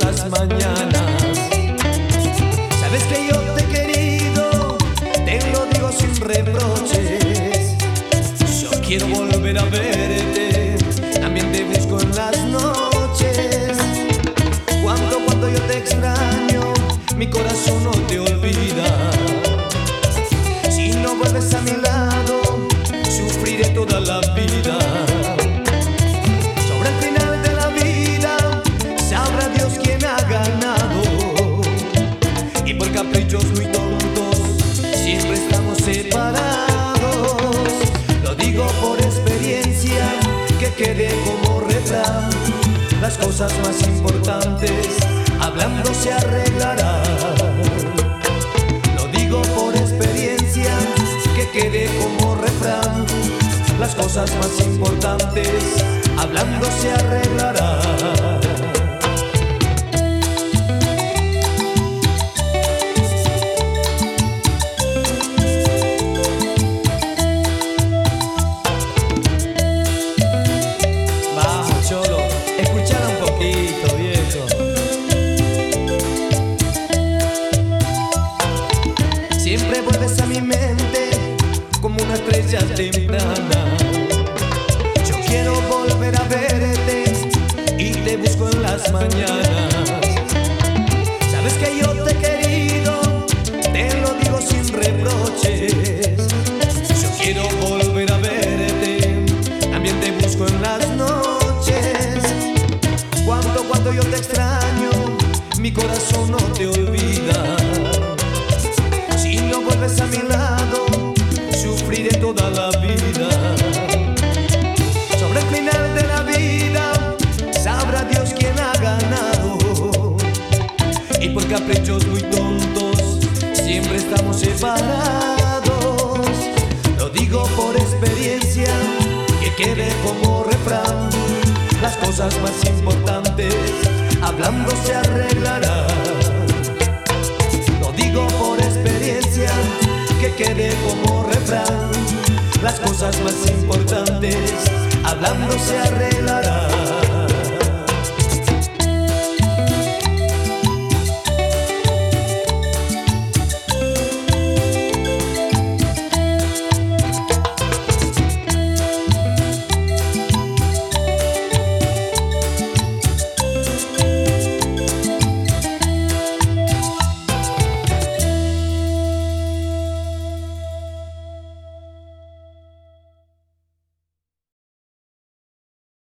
las mañanas. Sabes que yo te he querido, te lo digo sin reproches. Yo quiero volver a verte, también te busco en las noches. Cuando, cuando yo te extraño, mi corazón no te olvida. Si no vuelves a mi lado, sufriré toda la vida. Las cosas más importantes, hablando se arreglarán. Lo digo por experiencia, que quede como refrán. Las cosas más importantes, hablando se arreglarán. Siempre vuelves a mi mente como una estrella temprana. Yo quiero volver a verte y te busco en las mañanas. Yo te extraño, mi corazón no te olvida. Si no vuelves a mi lado, sufriré toda la vida. Sobre el final de la vida, sabrá Dios quién ha ganado. Y por caprichos muy tontos, siempre estamos separados. Lo digo por experiencia, que quede como refrán. Las cosas más importantes, hablando se arreglarán. Lo digo por experiencia, que quede como refrán. Las cosas más importantes, hablando se arreglarán.